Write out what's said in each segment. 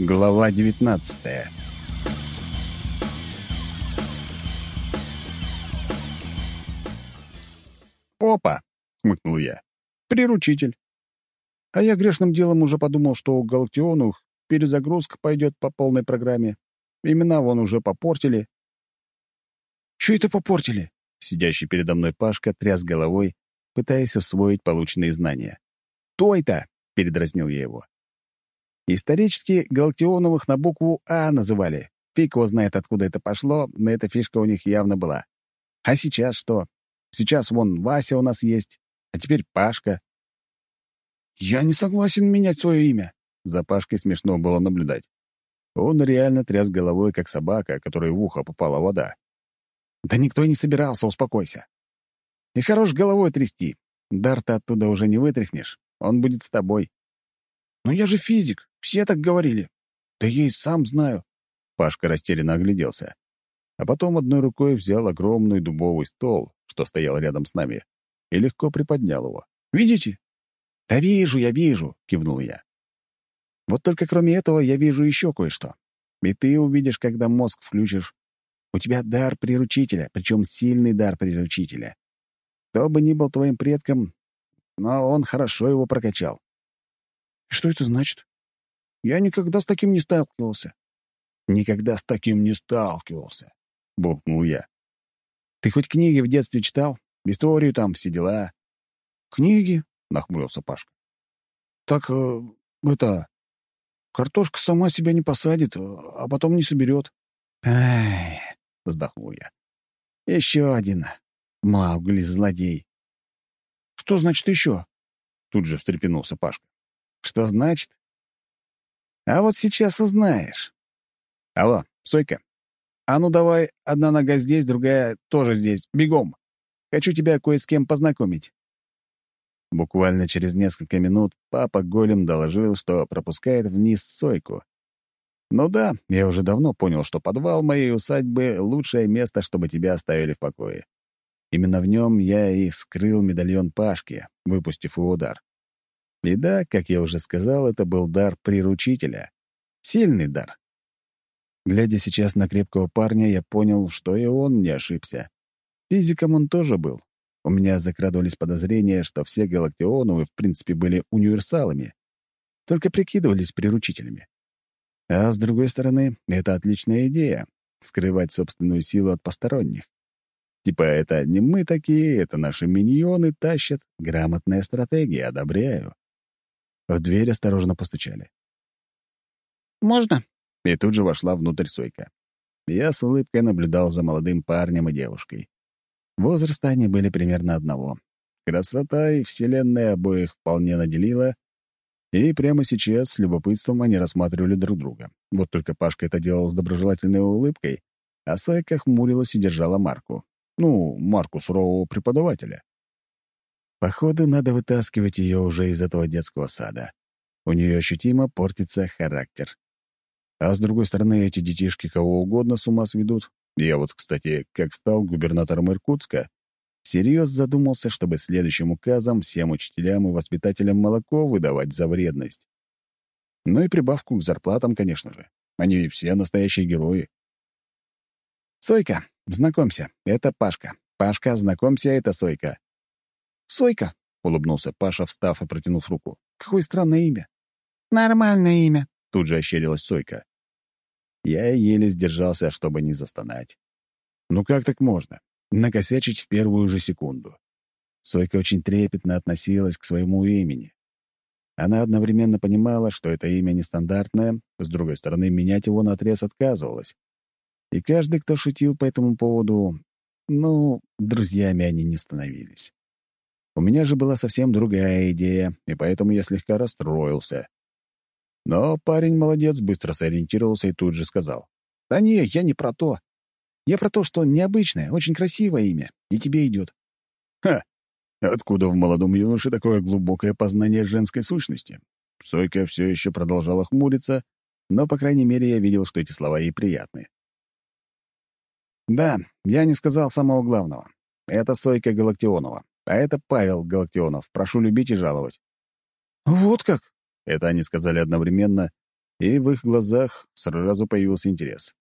Глава 19 «Опа!» — хмыкнул я. «Приручитель». А я грешным делом уже подумал, что у Галактионов перезагрузка пойдет по полной программе. Имена вон уже попортили. «Чё это попортили?» Сидящий передо мной Пашка тряс головой, пытаясь усвоить полученные знания. «То это!» — передразнил я его. Исторически Галактионовых на букву «А» называли. Фиг его знает, откуда это пошло, но эта фишка у них явно была. А сейчас что? Сейчас вон Вася у нас есть, а теперь Пашка. «Я не согласен менять свое имя», — за Пашкой смешно было наблюдать. Он реально тряс головой, как собака, которой в ухо попала вода. «Да никто и не собирался, успокойся. И хорош головой трясти. Дар ты оттуда уже не вытряхнешь, он будет с тобой». «Но я же физик, все так говорили. Да я и сам знаю». Пашка растерянно огляделся. А потом одной рукой взял огромный дубовый стол, что стоял рядом с нами, и легко приподнял его. «Видите?» «Да вижу, я вижу», — кивнул я. «Вот только кроме этого я вижу еще кое-что. И ты увидишь, когда мозг включишь. У тебя дар приручителя, причем сильный дар приручителя. Кто бы ни был твоим предком, но он хорошо его прокачал. Что это значит? Я никогда с таким не сталкивался. Никогда с таким не сталкивался, буркнул я. Ты хоть книги в детстве читал? Историю там, все дела. Книги? нахмурился Пашка. Так, э, это... Картошка сама себя не посадит, а потом не соберет. Ай, вздохнул я. Еще один. Маугли-злодей. Что значит еще? Тут же встрепенулся Пашка. Что значит? А вот сейчас узнаешь. Алло, Сойка. А ну давай, одна нога здесь, другая тоже здесь. Бегом. Хочу тебя кое с кем познакомить. Буквально через несколько минут папа Голем доложил, что пропускает вниз Сойку. Ну да, я уже давно понял, что подвал моей усадьбы — лучшее место, чтобы тебя оставили в покое. Именно в нем я и вскрыл медальон Пашки, выпустив его удар. И да, как я уже сказал, это был дар приручителя. Сильный дар. Глядя сейчас на крепкого парня, я понял, что и он не ошибся. Физиком он тоже был. У меня закрадывались подозрения, что все галактионовы в принципе были универсалами, только прикидывались приручителями. А с другой стороны, это отличная идея — скрывать собственную силу от посторонних. Типа это не мы такие, это наши миньоны тащат. Грамотная стратегия, одобряю. В дверь осторожно постучали. «Можно?» И тут же вошла внутрь Сойка. Я с улыбкой наблюдал за молодым парнем и девушкой. Возраста они были примерно одного. Красота и вселенная обоих вполне наделила, и прямо сейчас с любопытством они рассматривали друг друга. Вот только Пашка это делал с доброжелательной улыбкой, а Сойка хмурилась и держала марку. Ну, марку сурового преподавателя. Походу, надо вытаскивать ее уже из этого детского сада. У нее ощутимо портится характер. А с другой стороны, эти детишки кого угодно с ума сведут. Я вот, кстати, как стал губернатором Иркутска, всерьез задумался, чтобы следующим указом всем учителям и воспитателям молоко выдавать за вредность. Ну и прибавку к зарплатам, конечно же. Они все настоящие герои. «Сойка, знакомься, это Пашка. Пашка, знакомься, это Сойка. «Сойка», — улыбнулся Паша, встав и протянув руку. «Какое странное имя». «Нормальное имя», — тут же ощерилась Сойка. Я еле сдержался, чтобы не застонать. Ну как так можно? Накосячить в первую же секунду. Сойка очень трепетно относилась к своему имени. Она одновременно понимала, что это имя нестандартное, с другой стороны, менять его наотрез отказывалась. И каждый, кто шутил по этому поводу, ну, друзьями они не становились. У меня же была совсем другая идея, и поэтому я слегка расстроился. Но парень молодец, быстро сориентировался и тут же сказал. «Да не, я не про то. Я про то, что необычное, очень красивое имя, и тебе идет». «Ха! Откуда в молодом юноше такое глубокое познание женской сущности?» Сойка все еще продолжала хмуриться, но, по крайней мере, я видел, что эти слова ей приятны. «Да, я не сказал самого главного. Это Сойка Галактионова. А это Павел Галактионов. Прошу любить и жаловать». «Вот как?» Это они сказали одновременно, и в их глазах сразу появился интерес.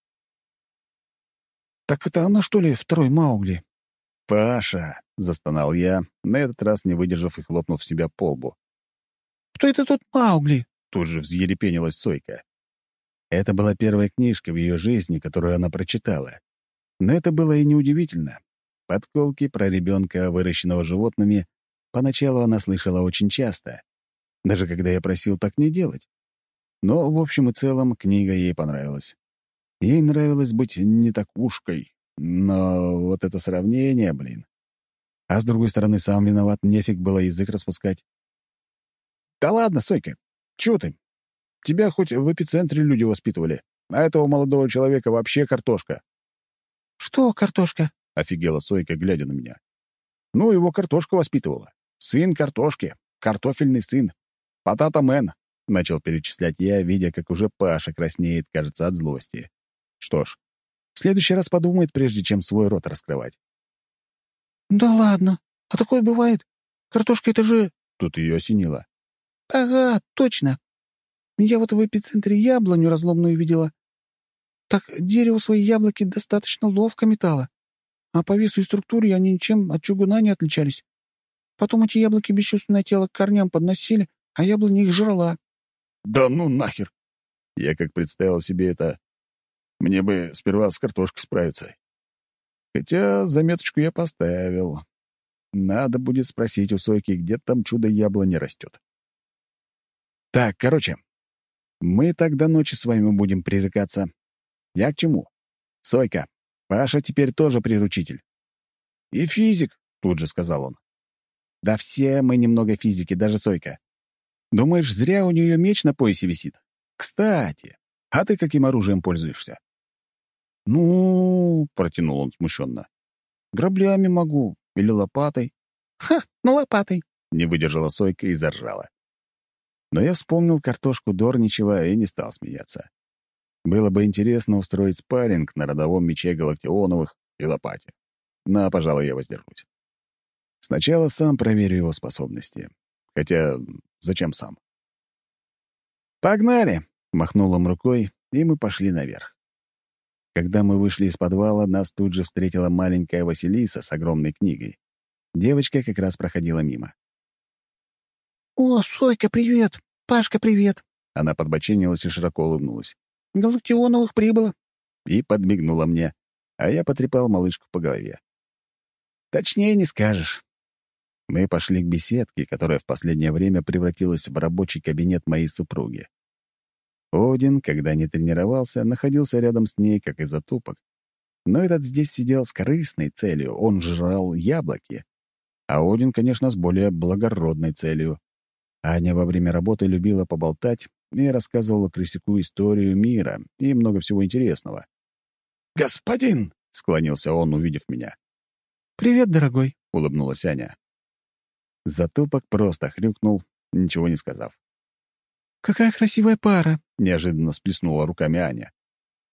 «Так это она, что ли, второй Маугли?» «Паша!» — застонал я, на этот раз не выдержав и хлопнув себя по лбу. «Кто это тот Маугли?» — тут же взъерепенилась Сойка. Это была первая книжка в ее жизни, которую она прочитала. Но это было и неудивительно. Подколки про ребенка, выращенного животными, поначалу она слышала очень часто, даже когда я просил так не делать. Но, в общем и целом, книга ей понравилась. Ей нравилось быть не такушкой, но вот это сравнение, блин. А с другой стороны, сам виноват, нефиг было язык распускать. «Да ладно, Сойка, чего ты? Тебя хоть в эпицентре люди воспитывали, а этого молодого человека вообще картошка». «Что картошка?» — офигела Сойка, глядя на меня. «Ну, его картошка воспитывала. Сын картошки, картофельный сын. Потата мэн», — начал перечислять я, видя, как уже Паша краснеет, кажется, от злости. Что ж, в следующий раз подумает, прежде чем свой рот раскрывать. «Да ладно, а такое бывает? Картошка — это же...» Тут ее осенило. «Ага, точно. Я вот в эпицентре яблоню разломную видела. Так дерево свои яблоки достаточно ловко метало. А по весу и структуре они ничем от чугуна не отличались. Потом эти яблоки бесчувственное тело к корням подносили, а яблоня их жрала. «Да ну нахер!» Я как представил себе это... Мне бы сперва с картошкой справиться. Хотя заметочку я поставил. Надо будет спросить у Сойки, где там чудо-яблони растет. Так, короче, мы тогда ночи с вами будем пререкаться. Я к чему? Сойка, Паша теперь тоже приручитель. И физик, тут же сказал он. Да все мы немного физики, даже Сойка. Думаешь, зря у нее меч на поясе висит? Кстати, а ты каким оружием пользуешься? «Ну...» — протянул он смущенно. «Граблями могу. Или лопатой». «Ха, ну лопатой!» — не выдержала Сойка и заржала. Но я вспомнил картошку Дорничева и не стал смеяться. Было бы интересно устроить спарринг на родовом мече Галактионовых и лопате. Но, пожалуй, я воздержусь. Сначала сам проверю его способности. Хотя, зачем сам? «Погнали!» — махнул он рукой, и мы пошли наверх. Когда мы вышли из подвала, нас тут же встретила маленькая Василиса с огромной книгой. Девочка как раз проходила мимо. «О, Сойка, привет! Пашка, привет!» Она подбоченилась и широко улыбнулась. «Галактионовых прибыло!» И подмигнула мне, а я потрепал малышку по голове. «Точнее не скажешь». Мы пошли к беседке, которая в последнее время превратилась в рабочий кабинет моей супруги. Один, когда не тренировался, находился рядом с ней, как и затупок. Но этот здесь сидел с корыстной целью, он жрал яблоки. А Один, конечно, с более благородной целью. Аня во время работы любила поболтать и рассказывала крысяку историю мира и много всего интересного. «Господин!» — склонился он, увидев меня. «Привет, дорогой!» — улыбнулась Аня. Затупок просто хрюкнул, ничего не сказав. «Какая красивая пара!» — неожиданно сплеснула руками Аня.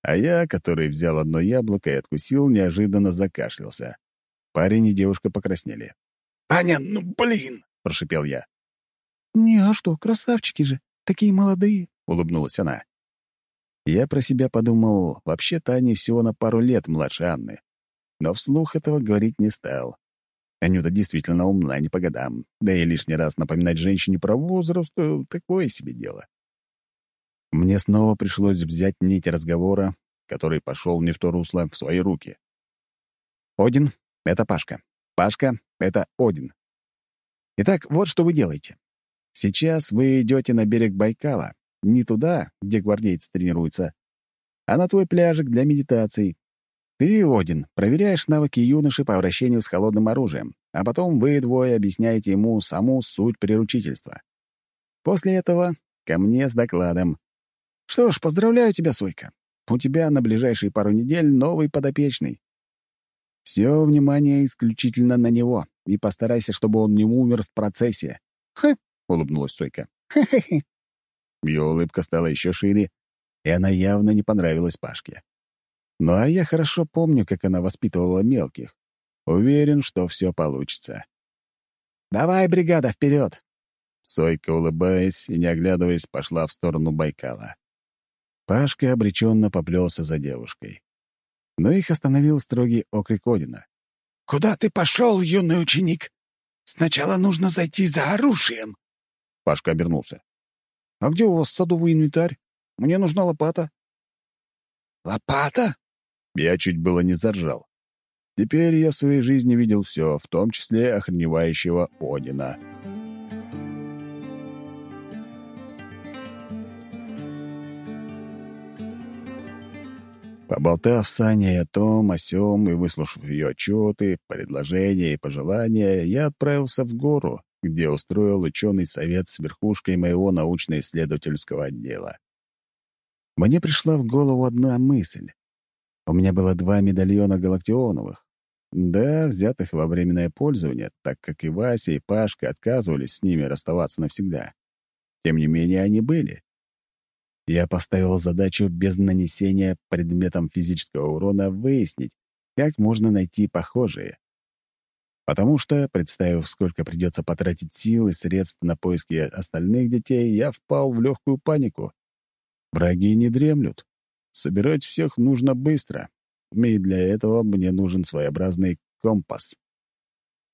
А я, который взял одно яблоко и откусил, неожиданно закашлялся. Парень и девушка покраснели. «Аня, ну блин!» — прошипел я. «Не, а что, красавчики же, такие молодые!» — улыбнулась она. Я про себя подумал, вообще-то они всего на пару лет младше Анны. Но вслух этого говорить не стал. Анюта действительно умна не по годам, да и лишний раз напоминать женщине про возраст — такое себе дело. Мне снова пришлось взять нить разговора, который пошел не в то русло, в свои руки. «Один — это Пашка. Пашка — это Один. Итак, вот что вы делаете. Сейчас вы идете на берег Байкала, не туда, где гвардейцы тренируются, а на твой пляжик для медитаций, ты, Один, проверяешь навыки юноши по обращению с холодным оружием, а потом вы двое объясняете ему саму суть приручительства. После этого ко мне с докладом. Что ж, поздравляю тебя, Сойка. У тебя на ближайшие пару недель новый подопечный. Все внимание исключительно на него, и постарайся, чтобы он не умер в процессе. «Ха!» — улыбнулась Сойка. «Хе-хе-хе!» Ее улыбка стала еще шире, и она явно не понравилась Пашке. Ну а я хорошо помню, как она воспитывала мелких. Уверен, что все получится. «Давай, бригада, вперед!» Сойка, улыбаясь и не оглядываясь, пошла в сторону Байкала. Пашка обреченно поплелся за девушкой. Но их остановил строгий окрик Одина. «Куда ты пошел, юный ученик? Сначала нужно зайти за оружием!» Пашка обернулся. «А где у вас садовый инвентарь? Мне нужна лопата». «Лопата?» Я чуть было не заржал. Теперь я в своей жизни видел все, в том числе охреневающего Одина. Поболтав с Аней о том, о сём и выслушав ее отчеты, предложения и пожелания, я отправился в гору, где устроил ученый совет с верхушкой моего научно-исследовательского отдела. Мне пришла в голову одна мысль. У меня было два медальона галактионовых. Да, взятых во временное пользование, так как и Вася, и Пашка отказывались с ними расставаться навсегда. Тем не менее, они были. Я поставил задачу без нанесения предметом физического урона выяснить, как можно найти похожие. Потому что, представив, сколько придется потратить сил и средств на поиски остальных детей, я впал в легкую панику. Враги не дремлют. Собирать всех нужно быстро, и для этого мне нужен своеобразный компас.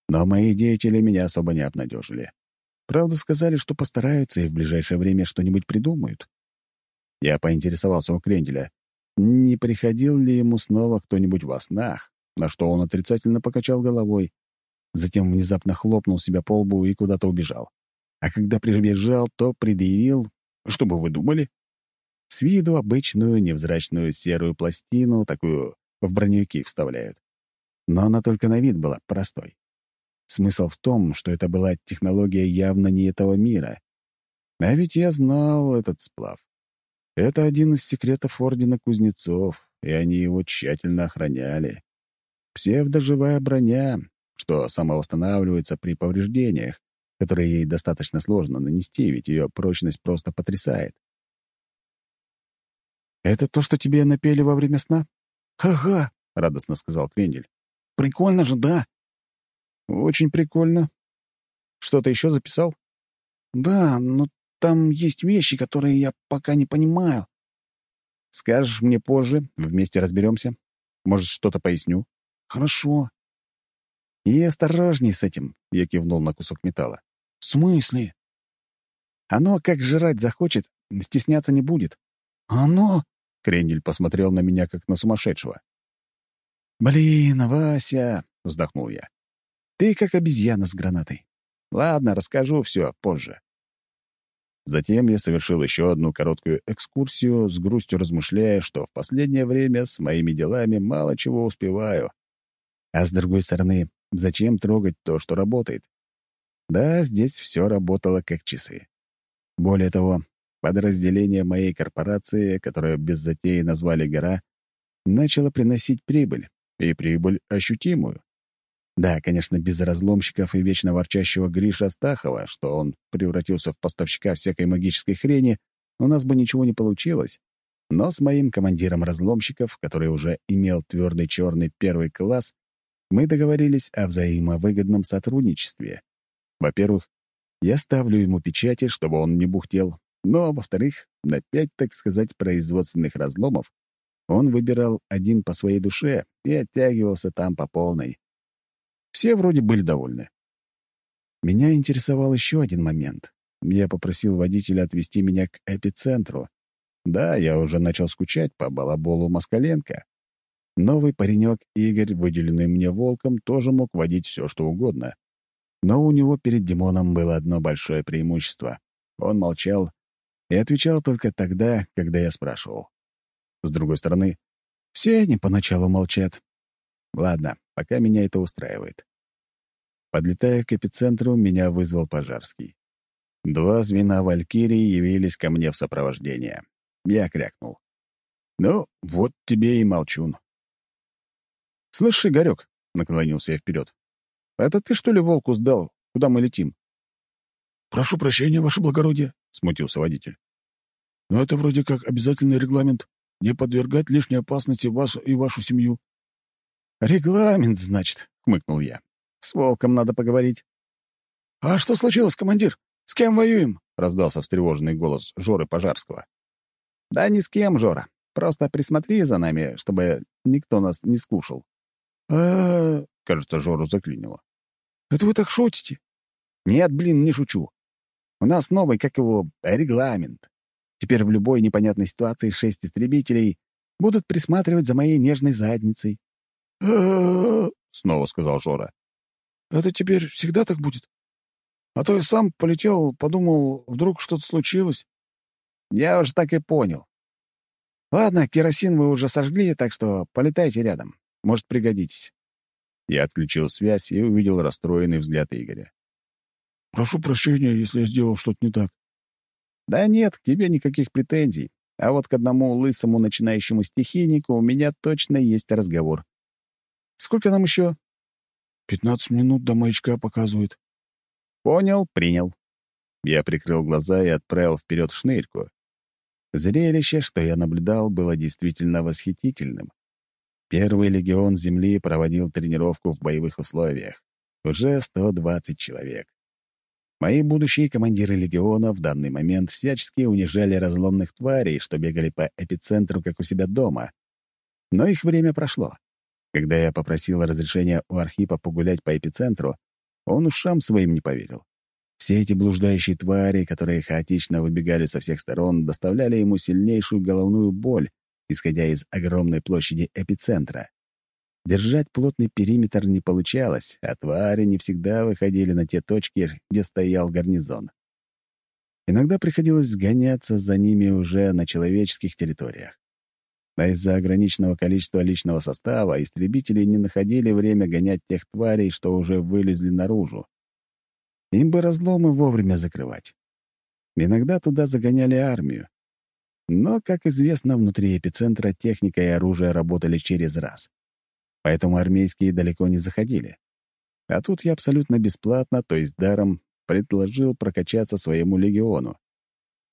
Но мои деятели меня особо не обнадежили. Правда, сказали, что постараются и в ближайшее время что-нибудь придумают. Я поинтересовался у Кренделя, не приходил ли ему снова кто-нибудь во снах, на что он отрицательно покачал головой. Затем внезапно хлопнул себя по лбу и куда-то убежал. А когда прибежал, то предъявил... Что бы вы думали? С виду обычную невзрачную серую пластину, такую в броневики вставляют. Но она только на вид была простой. Смысл в том, что это была технология явно не этого мира. А ведь я знал этот сплав. Это один из секретов Ордена Кузнецов, и они его тщательно охраняли. Псевдоживая броня, что самовосстанавливается при повреждениях, которые ей достаточно сложно нанести, ведь ее прочность просто потрясает. «Это то, что тебе напели во время сна?» «Ага», — радостно сказал Крендель. «Прикольно же, да?» «Очень прикольно. Что-то еще записал?» «Да, но там есть вещи, которые я пока не понимаю». «Скажешь мне позже, вместе разберемся. Может, что-то поясню?» «Хорошо». «И осторожней с этим», — я кивнул на кусок металла. «В смысле?» «Оно, как жрать захочет, стесняться не будет». «Оно?» — Крендель посмотрел на меня, как на сумасшедшего. «Блин, Вася!» — вздохнул я. «Ты как обезьяна с гранатой. Ладно, расскажу все позже». Затем я совершил еще одну короткую экскурсию, с грустью размышляя, что в последнее время с моими делами мало чего успеваю. А с другой стороны, зачем трогать то, что работает? Да, здесь все работало как часы. Более того, подразделение моей корпорации, которое без затеи назвали «Гора», начало приносить прибыль, и прибыль ощутимую. Да, конечно, без разломщиков и вечно ворчащего Гриша Астахова, что он превратился в поставщика всякой магической хрени, у нас бы ничего не получилось. Но с моим командиром разломщиков, который уже имел твердый черный первый класс, мы договорились о взаимовыгодном сотрудничестве. Во-первых, я ставлю ему печати, чтобы он не бухтел, но, во-вторых, на пять, так сказать, производственных разломов он выбирал один по своей душе и оттягивался там по полной. Все вроде были довольны. Меня интересовал еще один момент. Я попросил водителя отвезти меня к эпицентру. Да, я уже начал скучать по балаболу Москаленко. Новый паренек Игорь, выделенный мне волком, тоже мог водить все, что угодно. Но у него перед Димоном было одно большое преимущество. Он молчал и отвечал только тогда, когда я спрашивал. С другой стороны, все они поначалу молчат. Ладно, пока меня это устраивает. Подлетая к эпицентру, меня вызвал Пожарский. Два звена Валькирии явились ко мне в сопровождение. Я крякнул. «Ну, вот тебе и молчун». «Слышь, Игорек», — наклонился я вперед, — «это ты, что ли, волку сдал? Куда мы летим?» «Прошу прощения, ваше благородие», — смутился водитель. «Но это вроде как обязательный регламент не подвергать лишней опасности вас и вашу семью». «Регламент, значит», — хмыкнул я. «С волком надо поговорить». «А что случилось, командир? С кем воюем?» — раздался встревоженный голос Жоры Пожарского. «Да ни с кем, Жора. Просто присмотри за нами, чтобы никто нас не скушал». А Кажется, Жору заклинило. Это вы так шутите? «Нет, блин, не шучу. У нас новый, как его, регламент. Теперь в любой непонятной ситуации шесть истребителей будут присматривать за моей нежной задницей». а Снова сказал Жора. Это теперь всегда так будет? А то я сам полетел, подумал, вдруг что-то случилось. Я уже так и понял. Ладно, керосин вы уже сожгли, так что полетайте рядом. Может, пригодитесь. Я отключил связь и увидел расстроенный взгляд Игоря. Прошу прощения, если я сделал что-то не так. Да нет, к тебе никаких претензий. А вот к одному лысому начинающему стихийнику у меня точно есть разговор. Сколько нам еще? Пятнадцать минут до маячка показывает. Понял, принял. Я прикрыл глаза и отправил вперед шнырьку. Зрелище, что я наблюдал, было действительно восхитительным. Первый легион Земли проводил тренировку в боевых условиях. Уже 120 человек. Мои будущие командиры легиона в данный момент всячески унижали разломных тварей, что бегали по эпицентру, как у себя дома. Но их время прошло. Когда я попросил разрешения у Архипа погулять по эпицентру, он ушам своим не поверил. Все эти блуждающие твари, которые хаотично выбегали со всех сторон, доставляли ему сильнейшую головную боль, исходя из огромной площади эпицентра. Держать плотный периметр не получалось, а твари не всегда выходили на те точки, где стоял гарнизон. Иногда приходилось сгоняться за ними уже на человеческих территориях. А из-за ограниченного количества личного состава истребители не находили время гонять тех тварей, что уже вылезли наружу. Им бы разломы вовремя закрывать. Иногда туда загоняли армию. Но, как известно, внутри эпицентра техника и оружие работали через раз. Поэтому армейские далеко не заходили. А тут я абсолютно бесплатно, то есть даром, предложил прокачаться своему легиону.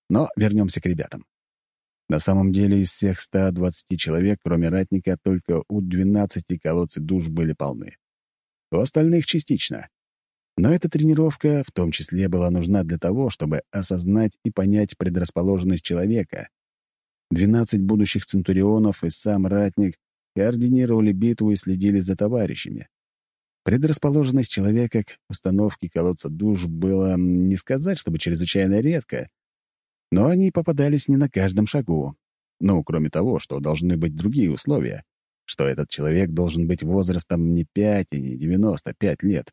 Но вернемся к ребятам. На самом деле из всех 120 человек, кроме ратника, только у 12 колодцы душ были полны. У остальных частично. Но эта тренировка в том числе была нужна для того, чтобы осознать и понять предрасположенность человека. 12 будущих центурионов и сам ратник координировали битву и следили за товарищами. Предрасположенность человека к установке колодца душ было не сказать, чтобы чрезвычайно редко, но они попадались не на каждом шагу. Ну, кроме того, что должны быть другие условия, что этот человек должен быть возрастом не 5 и не 95 лет.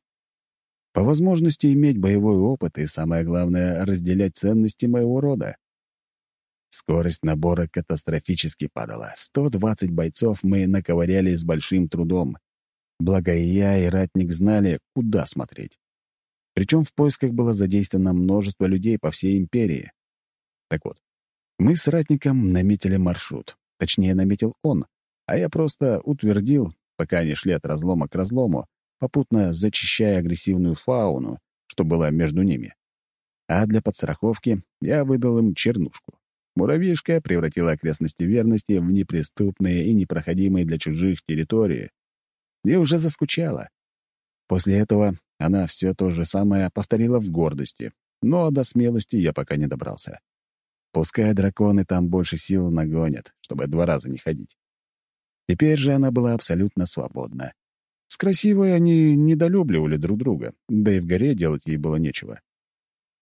По возможности иметь боевой опыт и, самое главное, разделять ценности моего рода. Скорость набора катастрофически падала. 120 бойцов мы наковыряли с большим трудом. Благо я, и ратник знали, куда смотреть. Причем в поисках было задействовано множество людей по всей империи. Так вот, мы с ратником наметили маршрут. Точнее, наметил он, а я просто утвердил, пока они шли от разлома к разлому, попутно зачищая агрессивную фауну, что было между ними. А для подстраховки я выдал им чернушку. Муравьишка превратила окрестности верности в неприступные и непроходимые для чужих территории. И уже заскучала. После этого она все то же самое повторила в гордости, но до смелости я пока не добрался. Пускай драконы там больше сил нагонят, чтобы два раза не ходить. Теперь же она была абсолютно свободна. С красивой они недолюбливали друг друга, да и в горе делать ей было нечего.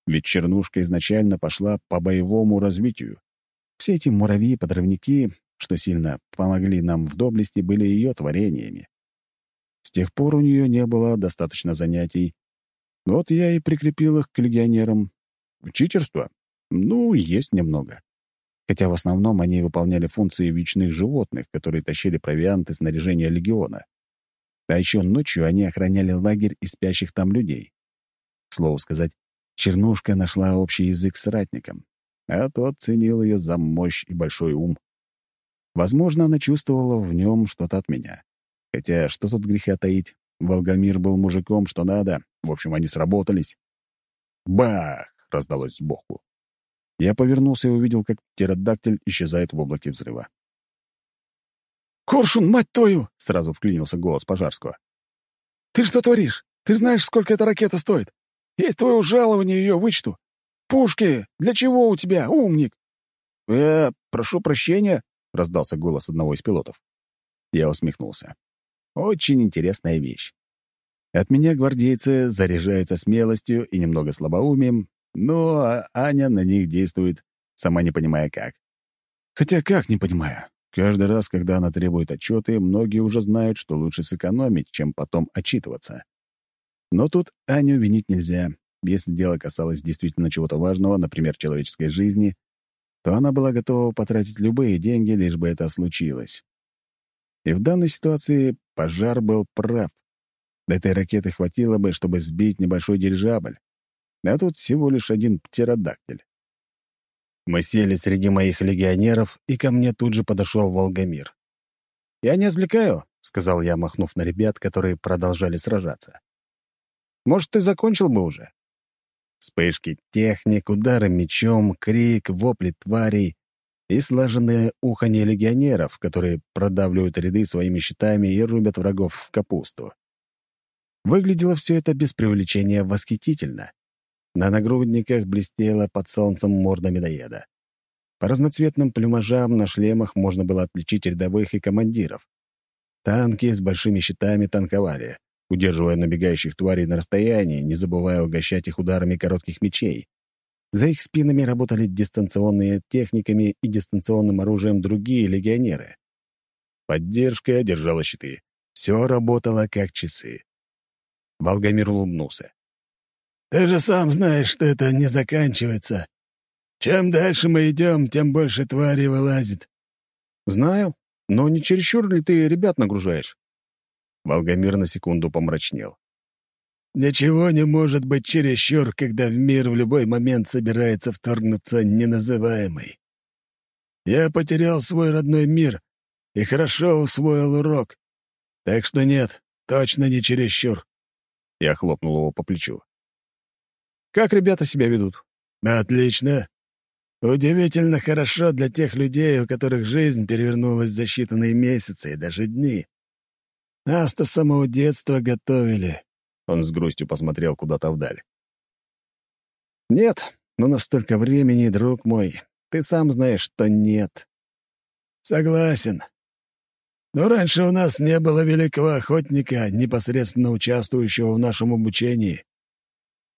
Ведь Чернушка изначально пошла по боевому развитию. Все эти муравьи-подрывники, что сильно помогли нам в доблести, были ее творениями. С тех пор у нее не было достаточно занятий. Вот я и прикрепил их к легионерам. Читерство? Ну, есть немного. Хотя в основном они выполняли функции вечных животных, которые тащили провиант и снаряжение легиона. А еще ночью они охраняли лагерь и спящих там людей. К слову сказать, Чернушка нашла общий язык с ратником, а тот ценил ее за мощь и большой ум. Возможно, она чувствовала в нем что-то от меня. Хотя, что тут греха таить, Волгомир был мужиком, что надо. В общем, они сработались. «Бах!» — раздалось сбоку. Я повернулся и увидел, как птеродактиль исчезает в облаке взрыва. «Коршун, мать твою!» — сразу вклинился голос Пожарского. «Ты что творишь? Ты знаешь, сколько эта ракета стоит? Есть твое жалование, ее вычту. Пушки! Для чего у тебя, умник?» «Э, прошу прощения», — раздался голос одного из пилотов. Я усмехнулся. «Очень интересная вещь. От меня гвардейцы заряжаются смелостью и немного слабоумием, но Аня на них действует, сама не понимая как. Хотя как не понимая? Каждый раз, когда она требует отчеты, многие уже знают, что лучше сэкономить, чем потом отчитываться. Но тут Аню винить нельзя. Если дело касалось действительно чего-то важного, например, человеческой жизни, то она была готова потратить любые деньги, лишь бы это случилось. И в данной ситуации пожар был прав. Этой ракеты хватило бы, чтобы сбить небольшой дирижабль. А тут всего лишь один птеродактиль. Мы сели среди моих легионеров, и ко мне тут же подошел Волгомир. «Я не отвлекаю», — сказал я, махнув на ребят, которые продолжали сражаться. «Может, ты закончил бы уже?» Вспышки техник, удары мечом, крик, вопли тварей и слаженное уханье легионеров, которые продавливают ряды своими щитами и рубят врагов в капусту. Выглядело все это без преувеличения восхитительно. На нагрудниках блестела под солнцем морда медоеда. По разноцветным плюмажам на шлемах можно было отличить рядовых и командиров. Танки с большими щитами танковали, удерживая набегающих тварей на расстоянии, не забывая угощать их ударами коротких мечей. За их спинами работали дистанционные техниками и дистанционным оружием другие легионеры. Поддержка держала щиты. Все работало как часы. Волгомир улыбнулся. Ты же сам знаешь, что это не заканчивается. Чем дальше мы идем, тем больше тварей вылазит». «Знаю, но не чересчур ли ты ребят нагружаешь?» Волгомир на секунду помрачнел. «Ничего не может быть чересчур, когда в мир в любой момент собирается вторгнуться неназываемый. Я потерял свой родной мир и хорошо усвоил урок. Так что нет, точно не чересчур». Я хлопнул его по плечу. Как ребята себя ведут?» «Отлично. Удивительно хорошо для тех людей, у которых жизнь перевернулась за считанные месяцы и даже дни. Нас-то с самого детства готовили». Он с грустью посмотрел куда-то вдаль. «Нет, но настолько времени, друг мой. Ты сам знаешь, что нет». «Согласен. Но раньше у нас не было великого охотника, непосредственно участвующего в нашем обучении.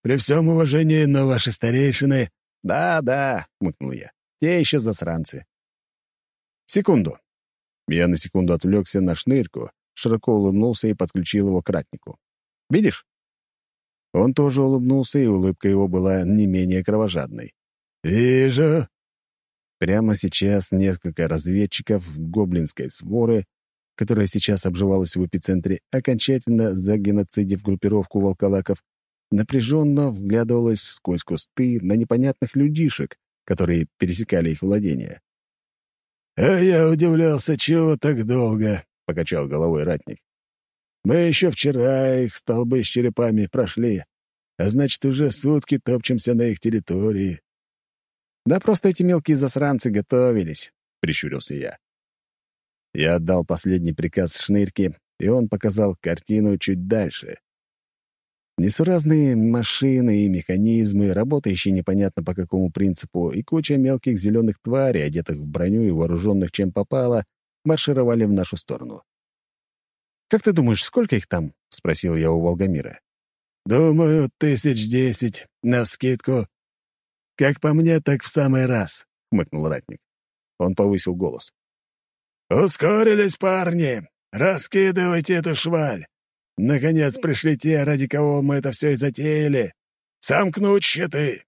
При всем уважении, но ваши старейшины...» «Да, да», — хмыкнул я. «Те еще засранцы». «Секунду». Я на секунду отвлекся на шнырку, широко улыбнулся и подключил его к ратнику. «Видишь?» Он тоже улыбнулся, и улыбка его была не менее кровожадной. «Вижу». Прямо сейчас несколько разведчиков гоблинской своры, которая сейчас обживалась в эпицентре, окончательно загеноцидив группировку волколаков, напряженно вглядывалась сквозь кусты на непонятных людишек, которые пересекали их владения. «А я удивлялся, чего так долго?» — покачал головой ратник. «Мы еще вчера их столбы с черепами прошли, а значит, уже сутки топчемся на их территории». «Да просто эти мелкие засранцы готовились», — прищурился я. Я отдал последний приказ Шнырке, и он показал картину чуть дальше. Несуразные машины и механизмы, работающие непонятно по какому принципу, и куча мелких зеленых тварей, одетых в броню и вооруженных чем попало, маршировали в нашу сторону. «Как ты думаешь, сколько их там?» — спросил я у Волгомира. «Думаю, тысяч десять, навскидку. Как по мне, так в самый раз», — хмыкнул ратник. Он повысил голос. «Ускорились, парни! Раскидывайте эту шваль! Наконец пришли те, ради кого мы это все и затеяли. Сомкнуть щиты!»